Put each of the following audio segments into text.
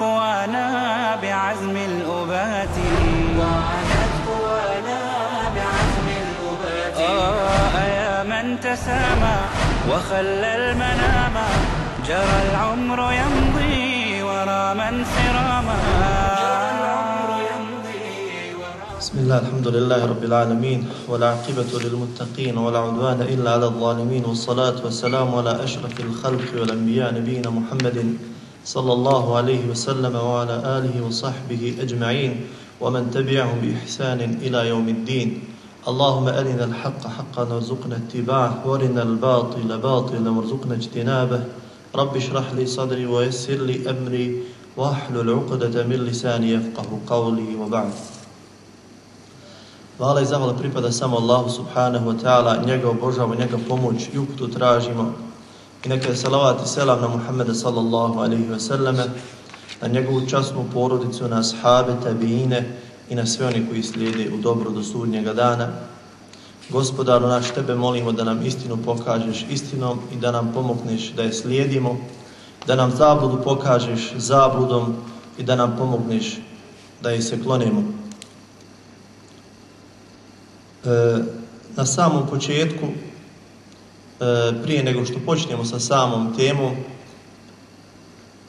قوانا بعزم الأبات. وعادت قوانا بعزم الأبات يا من تسامى وخلى المنام. جرى العمر يمضي ورا من سراما. بسم الله الحمد لله رب العالمين والعاقبة للمتقين ولا عدوان إلا على الظالمين والصلاة والسلام على أشرف الخلق والأنبياء نبينا محمد صلى الله عليه وسلم وعلى آله وصحبه أجمعين ومن تبعهم بإحسان إلى يوم الدين. اللهم أرنا الحق حقا وارزقنا اتباعه وأرنا الباطل باطلا وارزقنا اجتنابه. رب اشرح لي صدري ويسر لي أمري واحلل عقدة من لساني يفقه قولي. وبعد. Hvala i zahvala pripada samo Allahu subhanahu wa ta'ala, njega obožavamo, njega pomoć i uputu tražimo. I neka je salavat i selam na Muhammeda sallallahu alaihi wa sallame, na njegovu časnu porodicu, na ashabe, tabijine i na sve oni koji slijede u dobro do sudnjega dana. Gospodaru naš, tebe molimo da nam istinu pokažeš istinom i da nam pomogneš da je slijedimo, da nam zabludu pokažeš zabludom i da nam pomogneš da je se klonimo. E, na samom početku, prije nego što počnemo sa samom temom,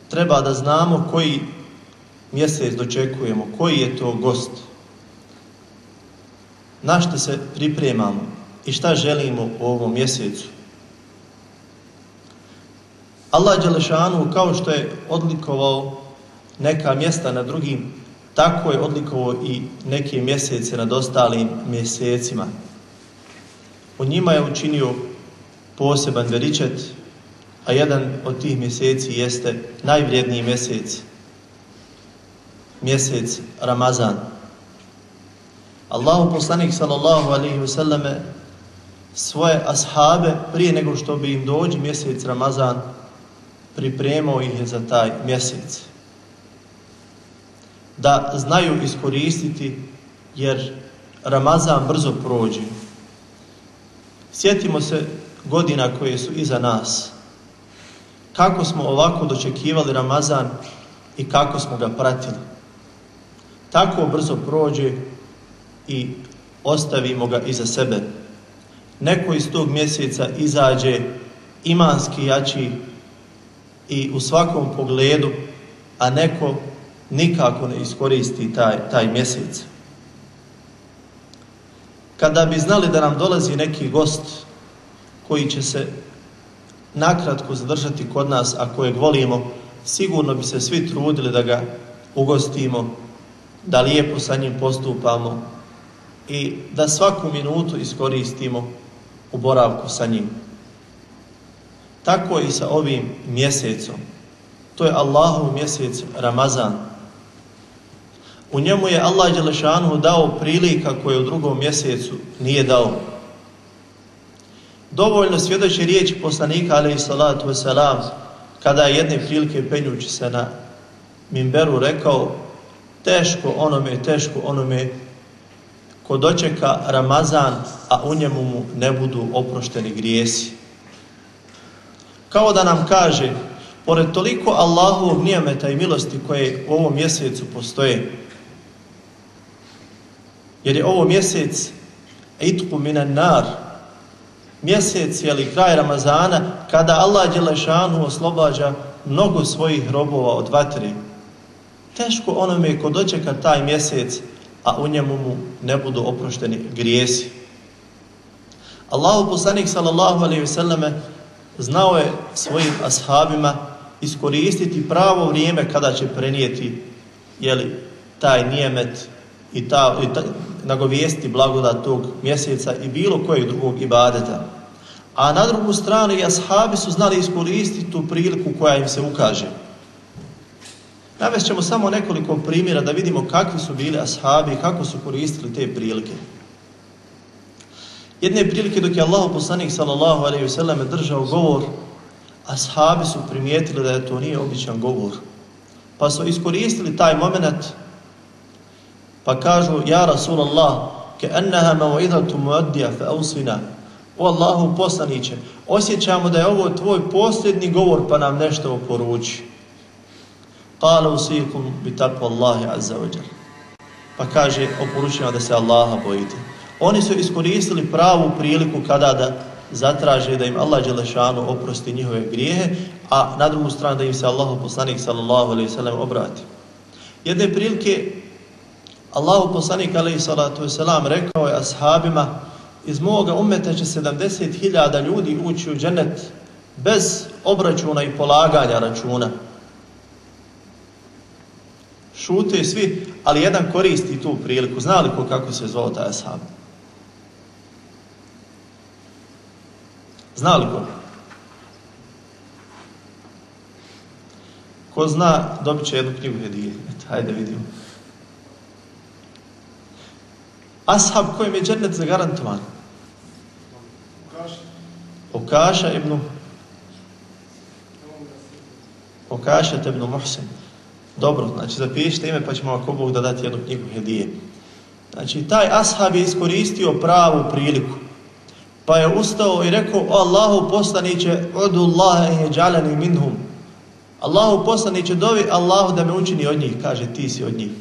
treba da znamo koji mjesec dočekujemo, koji je to gost, na što se pripremamo i šta želimo u ovom mjesecu. Allah Đelešanu kao što je odlikovao neka mjesta na drugim tako je odlikovao i neke mjesece nad ostalim mjesecima. U njima je učinio poseban veličet, a jedan od tih mjeseci jeste najvrijedniji mjesec, mjesec Ramazan. Allahu poslanik sallallahu alaihi wasallame svoje ashabe prije nego što bi im dođi mjesec Ramazan pripremao ih je za taj mjesec da znaju iskoristiti jer Ramazan brzo prođe. Sjetimo se godina koje su iza nas. Kako smo ovako dočekivali Ramazan i kako smo ga pratili. Tako brzo prođe i ostavimo ga iza sebe. Neko iz tog mjeseca izađe imanski jači i u svakom pogledu, a neko nikako ne iskoristi taj, taj mjesec. Kada bi znali da nam dolazi neki gost koji će se nakratko zadržati kod nas, a kojeg volimo, sigurno bi se svi trudili da ga ugostimo, da lijepo sa njim postupamo i da svaku minutu iskoristimo u boravku sa njim. Tako i sa ovim mjesecom. To je Allahov mjesec Ramazan. U njemu je Allah Đelešanu dao prilika koje u drugom mjesecu nije dao. Dovoljno svjedoči riječ poslanika alaih salatu wasalam kada je jedne prilike penjući se na mimberu rekao teško onome, teško onome ko dočeka Ramazan, a u njemu mu ne budu oprošteni grijesi. Kao da nam kaže, pored toliko Allahovog nijemeta i milosti koje u ovom mjesecu postoje, jer je ovo mjesec itku minan nar, mjesec ili kraj Ramazana, kada Allah Đelešanu oslobađa mnogo svojih robova od vatre. Teško onome ko dočeka taj mjesec, a u njemu mu ne budu oprošteni grijesi. Allahu poslanik sallallahu alaihi ve selleme znao je svojim ashabima iskoristiti pravo vrijeme kada će prenijeti jeli, taj nijemet i, ta, i ta, nagovijesti blagodat tog mjeseca i bilo kojeg drugog ibadeta. A na drugu stranu i ashabi su znali iskoristiti tu priliku koja im se ukaže. Navest ćemo samo nekoliko primjera da vidimo kakvi su bili ashabi i kako su koristili te prilike. Jedne prilike dok je Allah poslanik sallallahu alaihi držao govor, ashabi su primijetili da je to nije običan govor. Pa su iskoristili taj moment pa kažu ja Rasulallah ke enneha mavidatu muaddija fe ausvina o Allahu poslaniće osjećamo da je ovo tvoj posljednji govor pa nam nešto oporuči Kale usikum bi Allahi azza Pa kaže, oporučujem da se Allaha bojite. Oni su iskoristili pravu priliku kada da zatraže da im Allah Đelešanu oprosti njihove grijehe, a na drugu stranu da im se Allahu poslanik sallallahu alaihi sallam obrati. Jedne prilike Allahu poslanik alaihi sallatu wasalam rekao je ashabima iz moga umeta će 70.000 ljudi ući u džennet bez obračuna i polaganja računa. Šute svi, ali jedan koristi tu priliku. Znali ko kako se zvao taj ashab? Znali ko? Ko zna, dobit će jednu knjigu hedije. Eto, hajde vidimo. Ashab kojem je džennet zagarantovan. Okaša ibn Okaša ibn Muhsin. Dobro, znači zapišite ime pa ćemo ako Bog da dati jednu knjigu hedije. Znači taj ashab je iskoristio pravu priliku. Pa je ustao i rekao, Allahu poslaniće, odu Allahe jeđalani minhum. Allahu poslaniće, dovi Allahu da me učini od njih, kaže ti si od njih.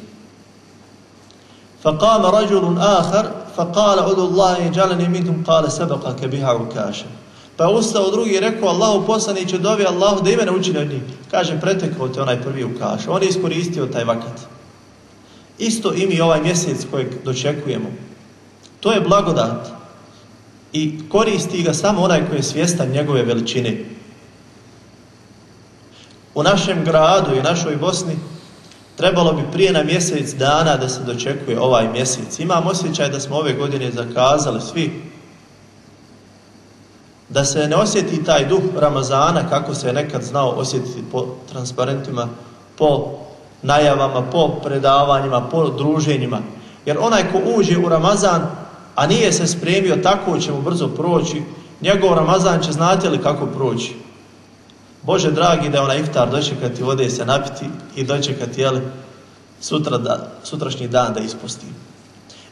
فقام رجل آخر فقال ادعو الله يجعلني منهم قال سبقك بها عكاشة Pa je ustao drugi i rekao Allahu poslaniće dovi Allahu da ime ne učini od njih. Kaže pretekao te onaj prvi u kašu. On je iskoristio taj vakat. Isto i mi ovaj mjesec kojeg dočekujemo. To je blagodat. I koristi ga samo onaj koji je svjestan njegove veličine. U našem gradu i našoj Bosni Trebalo bi prije na mjesec dana da se dočekuje ovaj mjesec. Imam osjećaj da smo ove godine zakazali svi da se ne osjeti taj duh Ramazana kako se je nekad znao osjetiti po transparentima, po najavama, po predavanjima, po druženjima. Jer onaj ko uđe u Ramazan, a nije se spremio, tako će mu brzo proći, njegov Ramazan će znati li kako proći. Bože dragi da je onaj iftar dočekati vode se napiti i dočekati jeli, sutra da, sutrašnji dan da ispusti.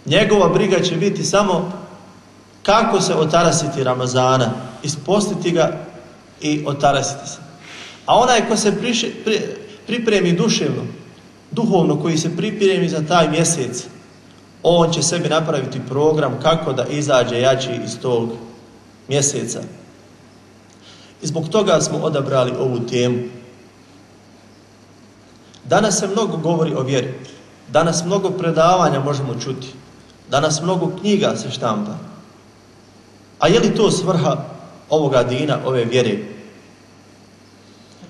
Njegova briga će biti samo kako se otarasiti Ramazana, ispostiti ga i otarasiti se. A onaj ko se priše, pri, pripremi duševno, duhovno, koji se pripremi za taj mjesec, on će sebi napraviti program kako da izađe jači iz tog mjeseca. I zbog toga smo odabrali ovu temu. Danas se mnogo govori o vjeri. Danas mnogo predavanja možemo čuti. Danas mnogo knjiga se štampa. A je li to svrha ovoga dina, ove vjere?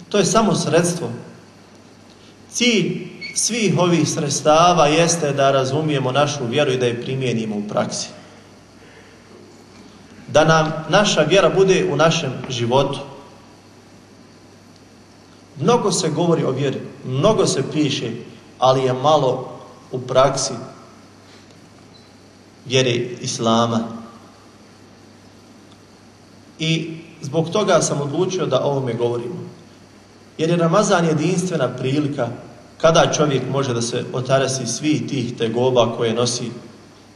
To je samo sredstvo. Cilj svih ovih sredstava jeste da razumijemo našu vjeru i da je primijenimo u praksi da nam naša vjera bude u našem životu. Mnogo se govori o vjeri, mnogo se piše, ali je malo u praksi vjere Islama. I zbog toga sam odlučio da o ovome govorimo. Jer je Ramazan jedinstvena prilika kada čovjek može da se otarasi svih tih tegoba koje nosi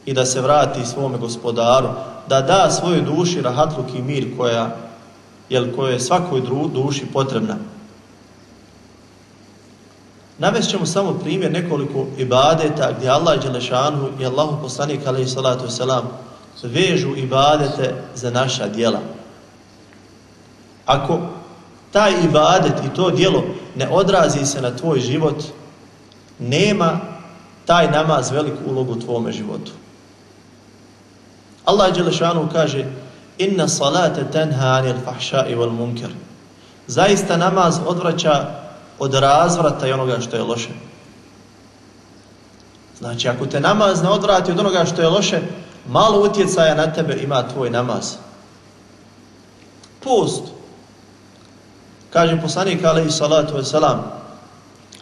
i da se vrati svome gospodaru, da da svojoj duši rahatluk i mir koja, jel, koja je svakoj duši potrebna. Navest ćemo samo primjer nekoliko ibadeta gdje Allah Đelešanu i Allahu poslanik alaihi salatu wasalam vežu ibadete za naša dijela. Ako taj ibadet i to dijelo ne odrazi se na tvoj život, nema taj namaz veliku ulogu u tvome životu. Allah Đelešanu kaže Inna salate tenha anil fahšai wal munkar. Zaista namaz odvraća od razvrata i onoga što je loše. Znači, ako te namaz ne odvrati od onoga što je loše, malo utjecaja na tebe ima tvoj namaz. Post. Kaže poslanik alaihi salatu wasalam,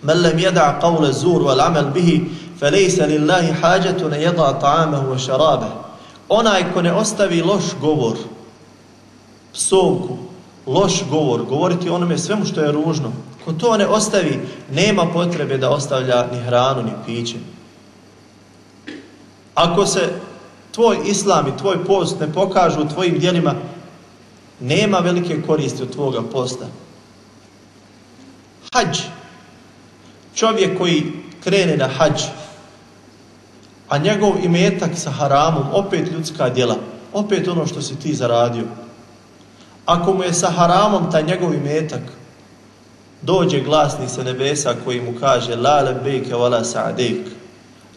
Men lem jeda qavle zur wal amel bihi, fe lejse lillahi hađetu ne jeda ta'amehu wa šarabe. Onaj ko ne ostavi loš govor, psovku, loš govor, govoriti onome svemu što je ružno, ko to ne ostavi, nema potrebe da ostavlja ni hranu, ni piće. Ako se tvoj islam i tvoj post ne pokažu u tvojim djelima, nema velike koristi od tvoga posta. Hađ. Čovjek koji krene na hađ, a njegov imetak sa haramom, opet ljudska djela, opet ono što si ti zaradio. Ako mu je sa haramom taj njegov imetak, dođe glasni sa nebesa koji mu kaže La lebejke wala sa'dejk.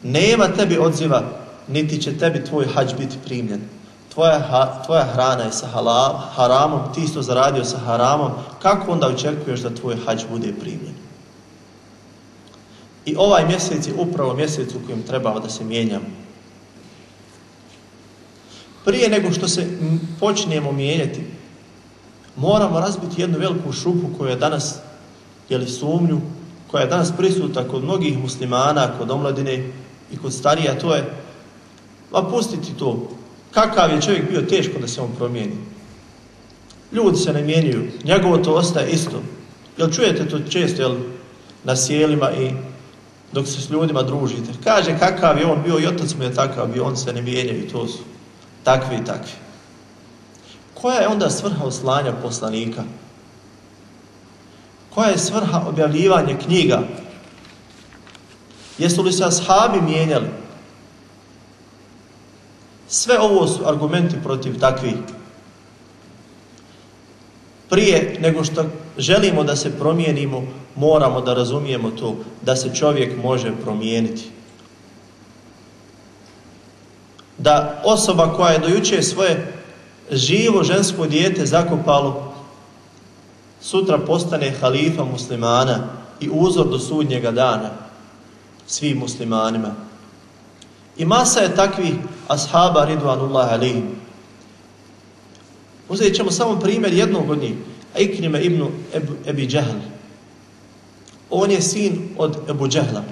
Nema tebi odziva, niti će tebi tvoj hađ biti primljen. Tvoja, tvoja hrana je sa haramom, ti isto zaradio sa haramom, kako onda očekuješ da tvoj hađ bude primljen? I ovaj mjesec je upravo mjesec u kojem trebamo da se mijenjamo. Prije nego što se počnemo mijenjati, moramo razbiti jednu veliku šupu koja je danas, jeli sumnju, koja je danas prisuta kod mnogih muslimana, kod omladine i kod starija, to je, ma pustiti to, kakav je čovjek bio teško da se on promijeni. Ljudi se ne mijenjuju, njegovo to ostaje isto. Jel čujete to često, jel, na sjelima i dok se s ljudima družite. Kaže kakav je on bio i otac mu je takav bio, on se ne mijenjaju, to su takvi i takvi. Koja je onda svrha oslanja poslanika? Koja je svrha objavljivanja knjiga? Jesu li se ashabi mijenjali? Sve ovo su argumenti protiv takvih. Prije nego što želimo da se promijenimo, moramo da razumijemo to, da se čovjek može promijeniti. Da osoba koja je dojuče svoje živo žensko dijete zakopalo, sutra postane halifa muslimana i uzor do sudnjega dana svim muslimanima. I masa je takvih ashaba ridvanullah alihim. Uzet ćemo samo primjer jednog od njih, Ikrime ibn Ebi Džahl. On je sin od Ebu Džahla.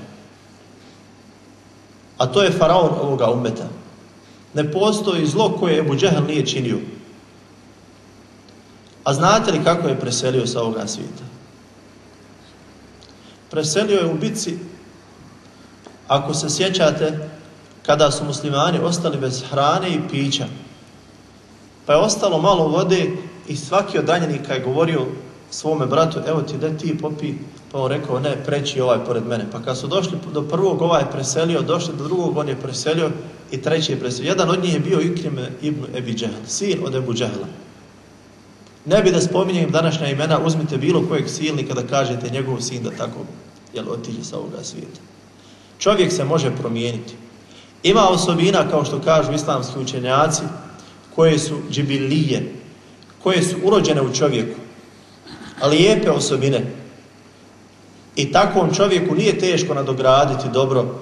A to je faraon ovoga umeta. Ne postoji zlo koje Ebu Džahl nije činio. A znate li kako je preselio sa ovoga svijeta? Preselio je u bitci, ako se sjećate, kada su muslimani ostali bez hrane i pića. Pa je ostalo malo vode i svaki od danjenika je govorio svome bratu, evo ti da ti popi, pa on rekao, ne, preći ovaj pored mene. Pa kad su došli do prvog, ovaj je preselio, došli do drugog, on je preselio i treći je preselio. Jedan od njih je bio Ikrime ibn Ebi Džehl, sin od Ebu Džehla. Ne bi da spominjem današnja imena, uzmite bilo kojeg silnika da kažete njegov sin da tako, jel, otiđe sa ovoga svijeta. Čovjek se može promijeniti. Ima osobina, kao što kažu islamski učenjaci, koje su džibilije, koje su urođene u čovjeku, ali lijepe osobine. I takvom čovjeku nije teško nadograditi dobro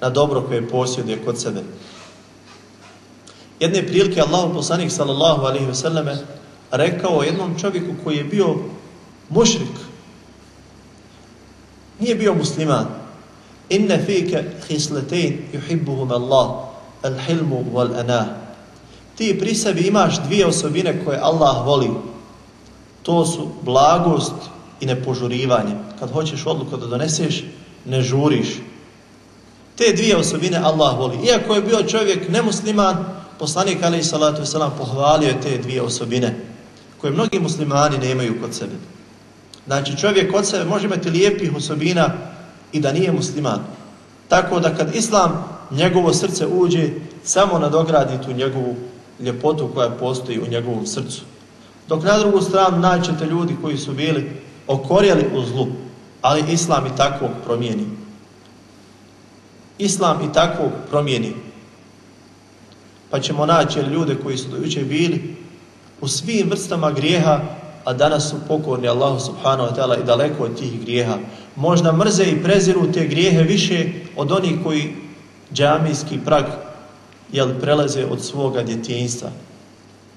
na dobro koje posjeduje kod sebe. Jedne prilike Allahu poslanik sallallahu alaihi ve selleme rekao jednom čovjeku koji je bio mušrik. Nije bio musliman. Inne fike hisletein yuhibbuhum Allah, al-hilmu wal-anah. Ti pri sebi imaš dvije osobine koje Allah voli. To su blagost i nepožurivanje. Kad hoćeš odluku da doneseš, ne žuriš. Te dvije osobine Allah voli. Iako je bio čovjek nemusliman, poslanik alaih salatu wasalam pohvalio je te dvije osobine koje mnogi muslimani nemaju kod sebe. Znači čovjek kod sebe može imati lijepih osobina i da nije musliman. Tako da kad islam njegovo srce uđe, samo nadogradi tu njegovu ljepotu koja postoji u njegovom srcu. Dok na drugu stranu naćete ljudi koji su bili okorjeli u zlu, ali islam i takvog promijeni. Islam i takvog promijeni. Pa ćemo naći ljude koji su dojuče bili u svim vrstama grijeha, a danas su pokorni Allahu subhanahu wa ta'ala i daleko od tih grijeha. Možda mrze i preziru te grijehe više od onih koji džamijski prag jel, prelaze od svoga djetinjstva.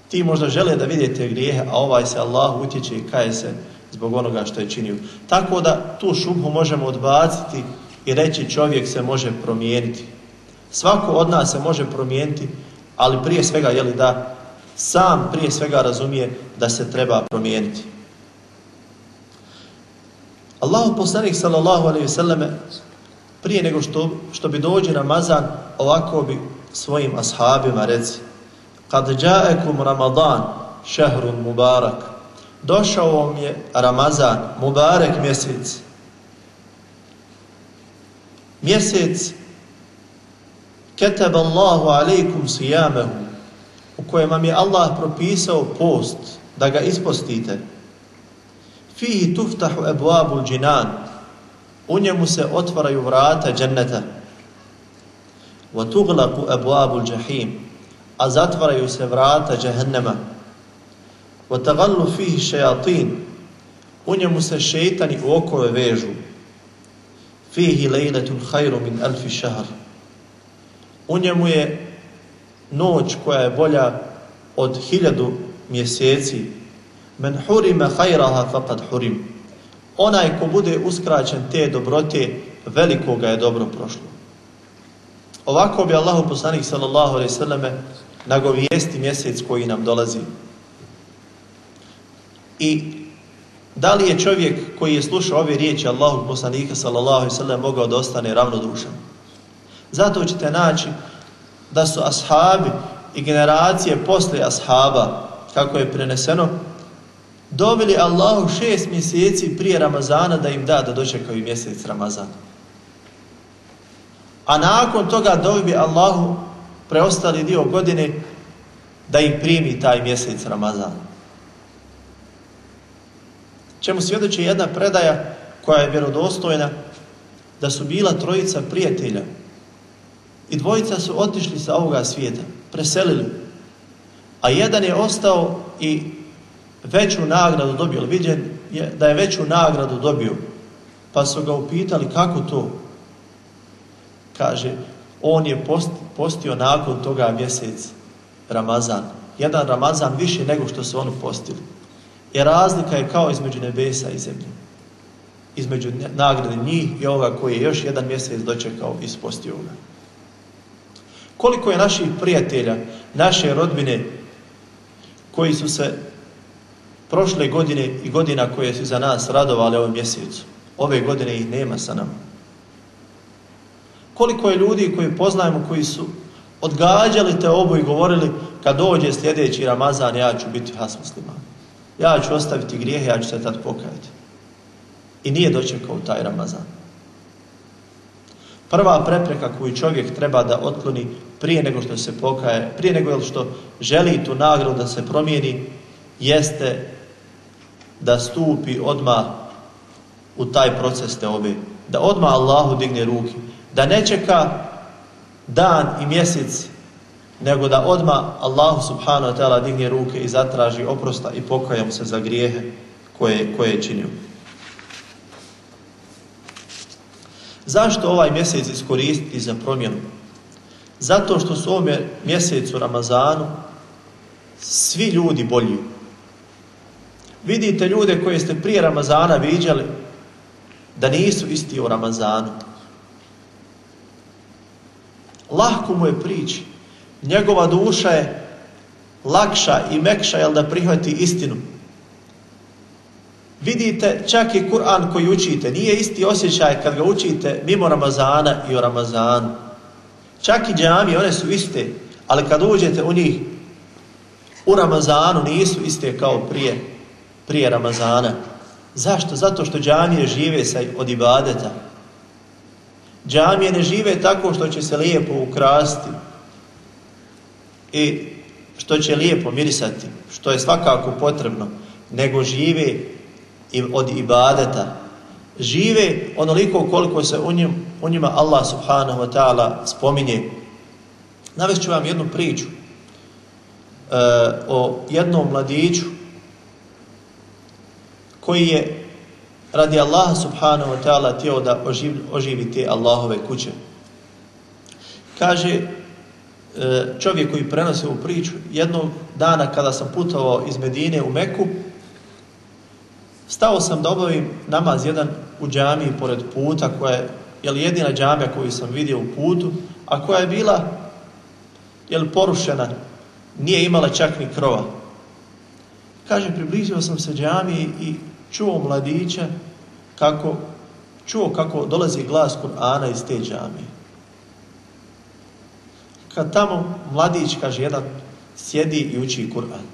Ti možda žele da vidite grijehe, a ovaj se Allah utječe i kaje se zbog onoga što je činio. Tako da tu šubhu možemo odbaciti i reći čovjek se može promijeniti. Svako od nas se može promijeniti, ali prije svega je da sam prije svega razumije da se treba promijeniti. Allahu poslanik sallallahu alejhi ve prije nego što, što bi dođe Ramazan, ovako bi svojim ashabima reci Kad ja'akum Ramadan, šehrun mubarak. Došao vam je Ramazan, mubarek mjesec. Mjesec Keteb Allahu alaikum sijamehu u kojem vam je Allah propisao post da ga ispostite. Fihi tuftahu ebuabu džinan u njemu se otvaraju vrata dženneta. A zatvaraju se vrata džehennema. Wa tagallu fihi šejatin u njemu se šeitani u okove vežu. Fihi lejletun hajru min alfi šahar u njemu je noć koja je bolja od hiljadu mjeseci. Men hurime hajraha faqad hurim. Onaj ko bude uskraćen te dobrote, veliko ga je dobro prošlo. Ovako bi Allahu poslanik sallallahu alejhi ve selleme nagovijesti mjesec koji nam dolazi. I da li je čovjek koji je slušao ove riječi Allahu poslanika sallallahu alejhi ve sellem mogao da ostane ravnodušan? Zato ćete naći da su ashabi i generacije posle ashaba, kako je preneseno, dobili Allahu šest mjeseci prije Ramazana da im da da dočekaju mjesec Ramazana. A nakon toga dobi Allahu preostali dio godine da im primi taj mjesec Ramazana. Čemu svjedoči jedna predaja koja je vjerodostojna da su bila trojica prijatelja i dvojica su otišli sa ovoga svijeta, preselili. A jedan je ostao i veću nagradu dobio. Viđen je da je veću nagradu dobio. Pa su ga upitali kako to? Kaže, on je post, postio nakon toga mjesec Ramazan. Jedan Ramazan više nego što su oni postili. Jer razlika je kao između nebesa i zemlje. Između nagrade njih i ovoga koji je još jedan mjesec dočekao i spostio ga. Koliko je naših prijatelja, naše rodbine, koji su se prošle godine i godina koje su za nas radovali ovom mjesecu, ove godine ih nema sa nama. Koliko je ljudi koji poznajemo, koji su odgađali te obu i govorili kad dođe sljedeći Ramazan, ja ću biti has musliman. Ja ću ostaviti grijehe, ja ću se tad pokajati. I nije dočekao taj Ramazan. Prva prepreka koju čovjek treba da otkloni prije nego što se pokaje, prije nego što želi tu nagradu da se promijeni, jeste da stupi odmah u taj proces te obe. Da odmah Allahu digne ruke. Da ne čeka dan i mjesec, nego da odmah Allahu subhanahu wa ta'ala digne ruke i zatraži oprosta i pokaja se za grijehe koje, koje je činio. Zašto ovaj mjesec iskoristiti za promjenu? Zato što su ovome mjesecu Ramazanu svi ljudi bolji. Vidite ljude koje ste prije Ramazana viđali da nisu isti u Ramazanu. Lahko mu je prići. Njegova duša je lakša i mekša jel da prihvati istinu. Vidite, čak i Kur'an koji učite, nije isti osjećaj kad ga učite mimo Ramazana i u Ramazanu. Čak i džami, one su iste, ali kad uđete u njih u Ramazanu nisu iste kao prije, prije Ramazana. Zašto? Zato što džamije žive sa od ibadeta. Džamije ne žive tako što će se lijepo ukrasti i što će lijepo mirisati, što je svakako potrebno, nego žive od ibadeta. Žive onoliko koliko se u, njim, u njima Allah subhanahu wa ta'ala spominje. Navest ću vam jednu priču e, o jednom mladiću koji je radi Allaha subhanahu wa ta'ala tijelo da oživi, oživi te Allahove kuće. Kaže e, čovjek koji prenosi ovu priču, jednog dana kada sam putovao iz Medine u Meku, Stao sam da obavim namaz jedan u džamiji pored puta koja je jel, jedina džamija koju sam vidio u putu, a koja je bila jel, porušena, nije imala čak ni krova. Kaže, približio sam se džamiji i čuo mladića kako, čuo kako dolazi glas Kur'ana iz te džamije. Kad tamo mladić, kaže, jedan sjedi i uči Kur'an.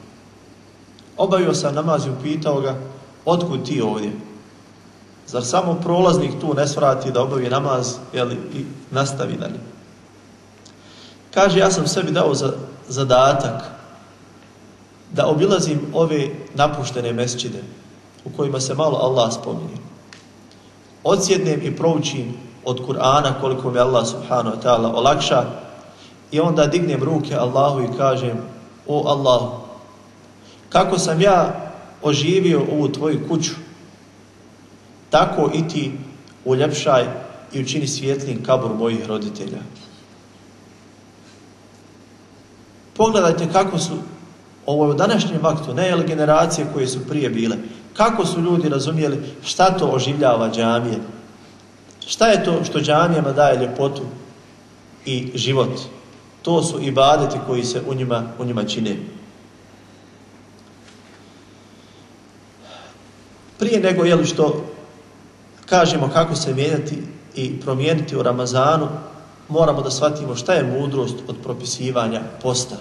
Obavio sam namaz i upitao ga, otkud ti ovdje? Zar samo prolaznik tu ne svrati da obavi namaz jeli, i nastavi dalje? Kaže, ja sam sebi dao za, zadatak da obilazim ove napuštene mesčide u kojima se malo Allah spominje. Odsjednem i proučim od Kur'ana koliko mi Allah subhanahu wa ta'ala olakša i onda dignem ruke Allahu i kažem o Allahu, kako sam ja oživio ovu tvoju kuću, tako i ti uljepšaj i učini svjetlim kabur mojih roditelja. Pogledajte kako su ovo u današnjem aktu, ne generacije koje su prije bile, kako su ljudi razumijeli šta to oživljava džamije. Šta je to što džamijama daje ljepotu i život? To su i badeti koji se u njima, u njima čine. Prije nego jel što kažemo kako se mijenjati i promijeniti u Ramazanu, moramo da shvatimo šta je mudrost od propisivanja posta.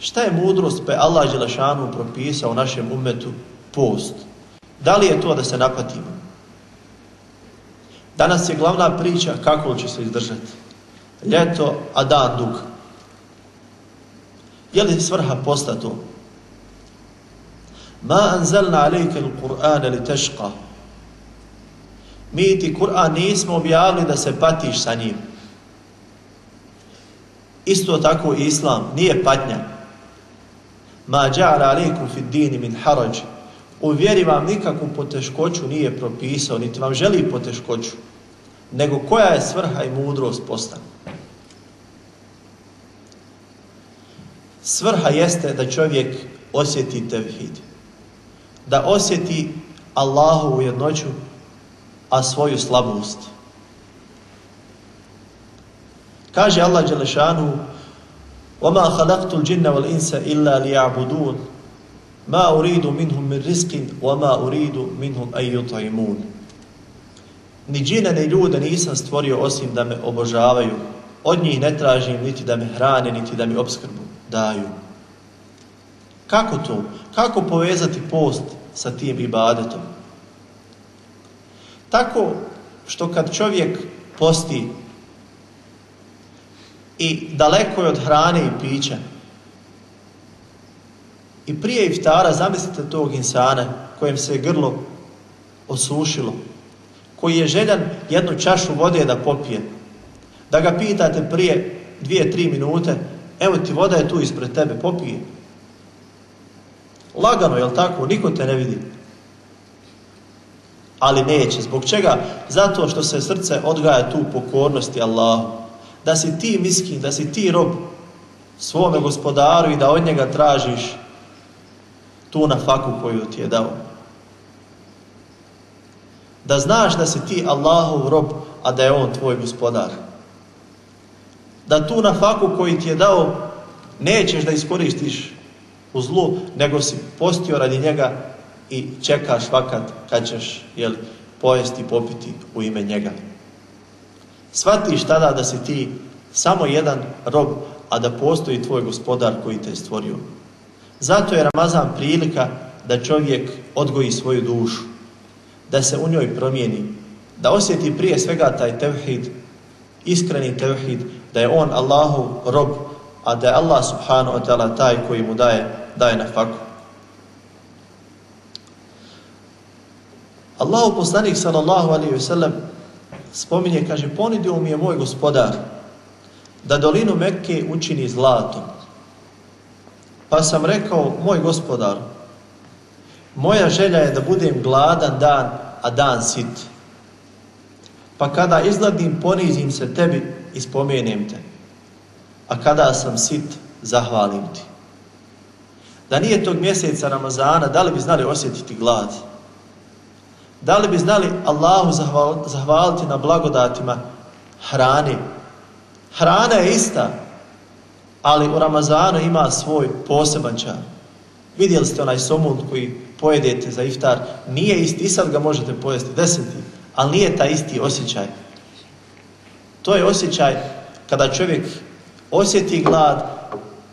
Šta je mudrost pa je Allah Đelešanu propisao našem umetu post? Da li je to da se napatimo? Danas je glavna priča kako će se izdržati. Ljeto, a dan dug. Je li svrha posta to? Ma anzalna alejke l-Qur'ane li teška. Mi ti Kur'an nismo objavili da se patiš sa njim. Isto tako Islam nije patnja. Ma ja'ala alejkum fi dini min haraj. U vjeri vam nikakvu poteškoću nije propisao, niti vam želi poteškoću. Nego koja je svrha i mudrost posta? Svrha jeste da čovjek osjeti tevhid. Da osjeti Allahu jednoću, a svoju slabost. Kaže Allah Đelešanu وَمَا خَلَقْتُ الْجِنَّ وَالْإِنسَ إِلَّا لِيَعْبُدُونَ Ma uridu minhum min riskin, wa ma uridu minhum ejutajmun. Ni džine, ni ljude nisam stvorio osim da me obožavaju. Od njih ne tražim niti da me hrane, niti da mi obskrbu daju. Kako to? Kako povezati post sa tim ibadetom? Tako što kad čovjek posti i daleko je od hrane i pića, i prije iftara zamislite tog insana kojem se grlo osušilo, koji je željan jednu čašu vode da popije, da ga pitate prije dvije, tri minute, evo ti voda je tu ispred tebe, popije. Lagano, jel tako? Niko te ne vidi. Ali neće. Zbog čega? Zato što se srce odgaja tu pokornosti Allahu. Da si ti miskin, da si ti rob svome gospodaru i da od njega tražiš tu na faku koju ti je dao. Da znaš da si ti Allahov rob, a da je on tvoj gospodar. Da tu na faku koji ti je dao nećeš da iskoristiš u zlu, nego si postio radi njega i čekaš vakat kad ćeš jel, pojesti popiti u ime njega. Svatiš tada da si ti samo jedan rob, a da postoji tvoj gospodar koji te je stvorio. Zato je Ramazan prilika da čovjek odgoji svoju dušu, da se u njoj promijeni, da osjeti prije svega taj tevhid, iskreni tevhid, da je on Allahu rob, a da je Allah subhanahu wa ta'ala taj koji mu daje, daje na faku. Allahu poslanik sallallahu alaihi ve sellem spominje, kaže, ponidio mi je moj gospodar da dolinu Mekke učini zlatom. Pa sam rekao, moj gospodar, moja želja je da budem gladan dan, a dan sit. Pa kada izgladim, ponizim se tebi i spomenem te. A kada sam sit, zahvalim ti. Da nije tog mjeseca Ramazana, da li bi znali osjetiti glad? Da li bi znali Allahu zahval, zahvaliti na blagodatima hrane? Hrana je ista, ali u Ramazanu ima svoj poseban čar. Vidjeli ste onaj somun koji pojedete za iftar, nije isti, i sad ga možete pojesti deseti, ali nije taj isti osjećaj. To je osjećaj kada čovjek osjeti glad,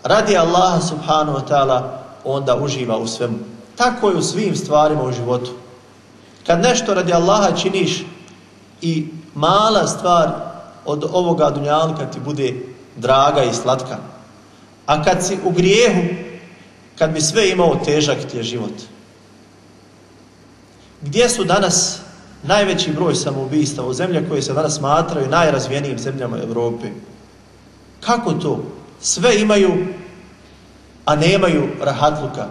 radi Allaha subhanahu wa ta'ala, onda uživa u svemu. Tako je u svim stvarima u životu. Kad nešto radi Allaha činiš i mala stvar od ovoga dunjalka ti bude draga i slatka. A kad si u grijehu, kad bi sve imao težak ti je život. Gdje su danas najveći broj samoubistava u zemlje koje se danas smatraju najrazvijenijim zemljama Europe? Kako to? Sve imaju, a nemaju rahatluka.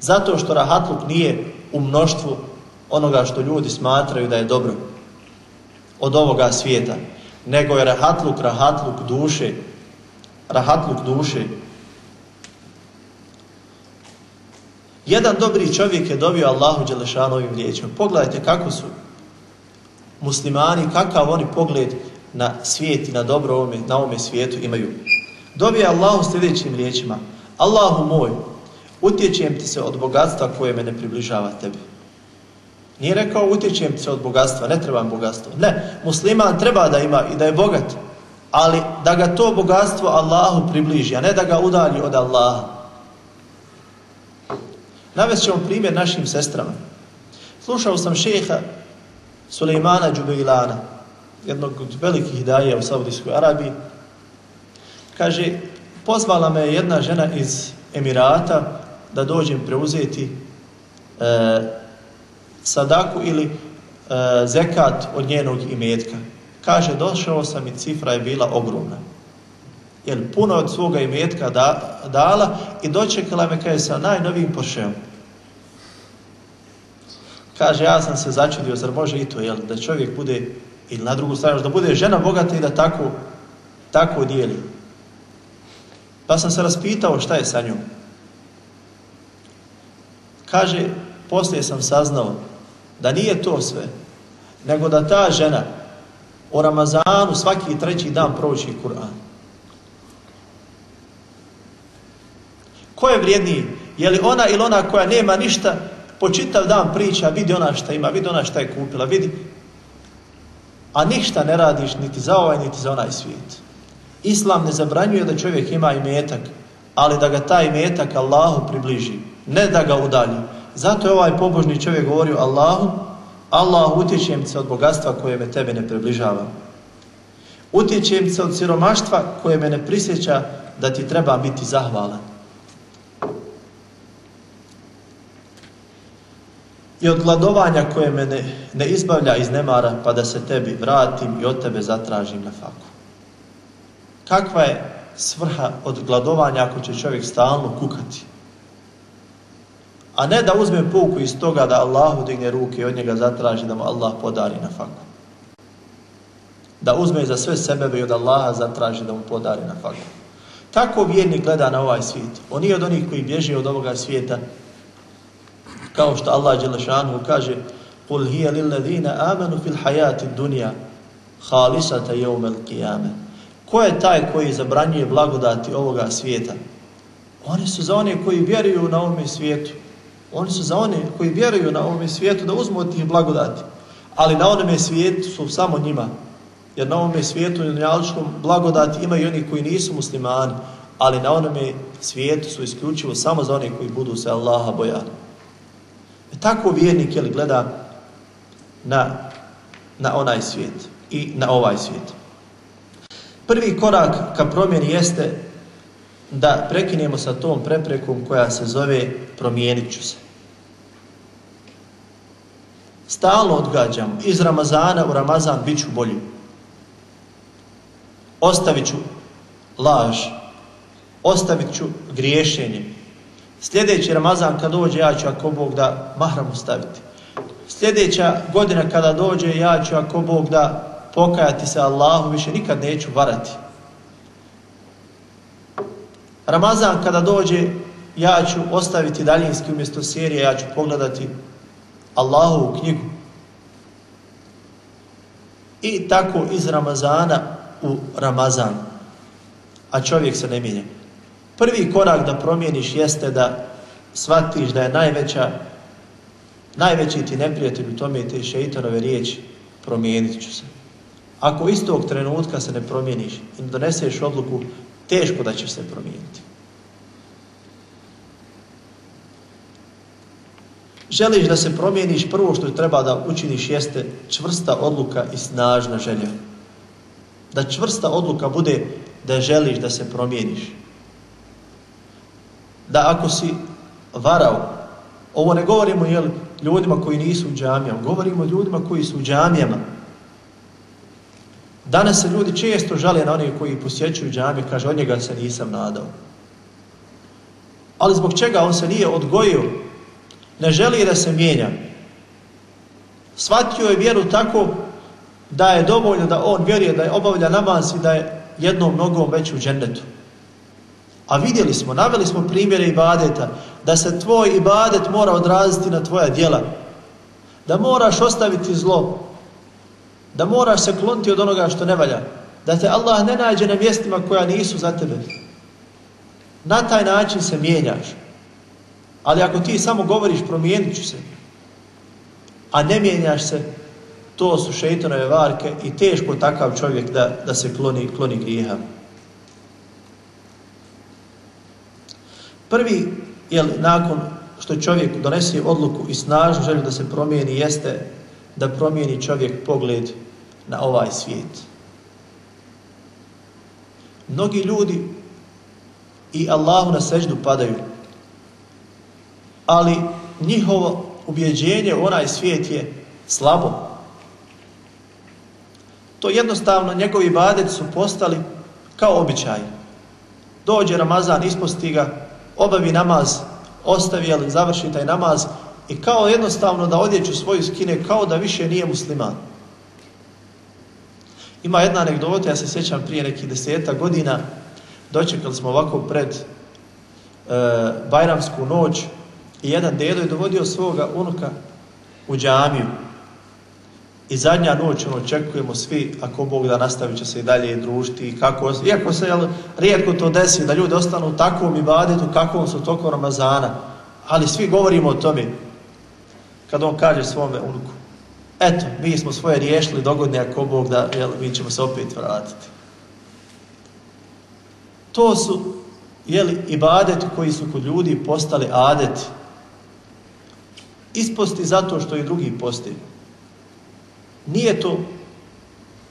Zato što rahatluk nije u mnoštvu onoga što ljudi smatraju da je dobro od ovoga svijeta, nego je rahatluk, rahatluk duše, rahatluk duše. Jedan dobri čovjek je dobio Allahu Đelešanovim riječima. Pogledajte kako su muslimani, kakav oni pogled na svijet i na dobro ovome, na ovome svijetu imaju. Dobije Allahu sljedećim riječima. Allahu moj, utječem ti se od bogatstva koje me ne približava tebi. Nije rekao utječem ti se od bogatstva, ne trebam bogatstvo. Ne, musliman treba da ima i da je bogat, ali da ga to bogatstvo Allahu približi, a ne da ga udalji od Allaha. Navest ćemo primjer našim sestrama. Slušao sam šeha Sulejmana Džubejlana, jednog od velikih daje u Saudijskoj Arabiji. Kaže, pozvala me jedna žena iz Emirata da dođem preuzeti e, sadaku ili e, zekat od njenog imetka. Kaže, došao sam i cifra je bila ogromna. Jer puno od svoga imetka da, dala i dočekala me kaže sa najnovijim Porscheom. Kaže, ja sam se začudio, zar može i to, jel, da čovjek bude, ili na drugu stranu, da bude žena bogata i da tako, tako dijeli. Pa sam se raspitao šta je sa njom. Kaže, poslije sam saznao da nije to sve, nego da ta žena u Ramazanu svaki treći dan prouči Kur'an. Ko je vrijedniji? Je li ona ili ona koja nema ništa, po čitav dan priča, vidi ona šta ima, vidi ona šta je kupila, vidi. A ništa ne radiš niti za ovaj, niti za onaj svijet. Islam ne zabranjuje da čovjek ima i metak, ali da ga taj metak Allahu približi, ne da ga udalji. Zato je ovaj pobožni čovjek govorio Allahu, Allah utječem se od bogatstva koje me tebe ne približava. Utječem se od siromaštva koje me ne prisjeća da ti treba biti zahvalan. I od gladovanja koje me ne, ne izbavlja iz nemara pa da se tebi vratim i od tebe zatražim na faku. Kakva je svrha od gladovanja ako će čovjek stalno kukati? A ne da uzme pouku iz toga da Allahu digne ruke i od njega zatraži da mu Allah podari na faku. Da uzme za sve sebebe i od Allaha zatraži da mu podari na faku. Tako vjernik gleda na ovaj svijet. On nije od onih koji bježe od ovoga svijeta. Kao što Allah Đelešanu kaže قُلْ هِيَ لِلَّذِينَ آمَنُوا فِي الْحَيَاتِ الدُّنْيَا خَالِسَةَ يَوْمَ الْقِيَامَ Ko je taj koji zabranjuje blagodati ovoga svijeta? Oni su za one koji vjeruju na ovome svijetu. oni su za one koji vjeruju na ovome svijetu da uzmu od tih blagodati. Ali na onome svijetu su samo njima. Jer na ovome svijetu i na blagodati imaju oni koji nisu muslimani. Ali na onome svijetu su isključivo samo za one koji budu se Allaha bojani. E tako vjernik je gleda na, na onaj svijet i na ovaj svijet. Prvi korak ka promjeni jeste da prekinemo sa tom preprekom koja se zove promijenit ću se. Stalno odgađam. Iz Ramazana u Ramazan bit ću bolji. Ostavit ću laž. Ostavit ću griješenje. Sljedeći Ramazan kad dođe, ja ću ako Bog da mahramu staviti. Sljedeća godina kada dođe, ja ću ako Bog da pokajati se Allahu, više nikad neću varati. Ramazan kada dođe, ja ću ostaviti daljinski umjesto serije, ja ću pogledati Allahovu knjigu. I tako iz Ramazana u Ramazan. A čovjek se ne mijenja. Prvi korak da promijeniš jeste da shvatiš da je najveća najveći ti neprijatelj u tome i te šeitanove riječi promijenit ću se. Ako istog trenutka se ne promijeniš i doneseš odluku, teško da ćeš se promijeniti. Želiš da se promijeniš, prvo što treba da učiniš jeste čvrsta odluka i snažna želja. Da čvrsta odluka bude da želiš da se promijeniš. Da ako si varao, ovo ne govorimo jel, ljudima koji nisu u džamijama, govorimo ljudima koji su u džamijama. Danas se ljudi često žale na one koji posjećuju džamije, kaže od njega se nisam nadao. Ali zbog čega on se nije odgojio ne želi da se mijenja. Shvatio je vjeru tako da je dovoljno da on vjeruje da je obavlja namaz i da je jednom nogom već u džennetu. A vidjeli smo, naveli smo primjere ibadeta, da se tvoj ibadet mora odraziti na tvoja djela. Da moraš ostaviti zlo. Da moraš se kloniti od onoga što ne valja. Da te Allah ne nađe na mjestima koja nisu za tebe. Na taj način se mijenjaš. Ali ako ti samo govoriš promijenit ću se, a ne mijenjaš se, to su šeitonove varke i teško takav čovjek da, da se kloni, kloni grijeha. Prvi, jel, nakon što čovjek donese odluku i snažnu želju da se promijeni, jeste da promijeni čovjek pogled na ovaj svijet. Mnogi ljudi i Allahu na seždu padaju, ali njihovo ubjeđenje u onaj svijet je slabo. To jednostavno, njegovi badet su postali kao običaj. Dođe Ramazan, isposti ga, obavi namaz, ostavi, ali završi taj namaz i kao jednostavno da odjeću svoju skine kao da više nije musliman. Ima jedna anegdota, ja se sjećam prije nekih deseta godina, dočekali smo ovako pred e, Bajramsku noć, i jedan dedo je dovodio svoga unuka u džamiju. I zadnja noć, ono, očekujemo svi, ako Bog da nastavit će se i dalje družiti, kako, iako se jel, rijetko to desi, da ljudi ostanu u takvom ibadetu, kakvom su tokom Ramazana, ali svi govorimo o tome, kad on kaže svome unuku, eto, mi smo svoje riješili dogodne, ako Bog da, jel, mi ćemo se opet vratiti. To su, jeli, ibadeti koji su kod ljudi postali adeti, isposti zato što i drugi posti. Nije to,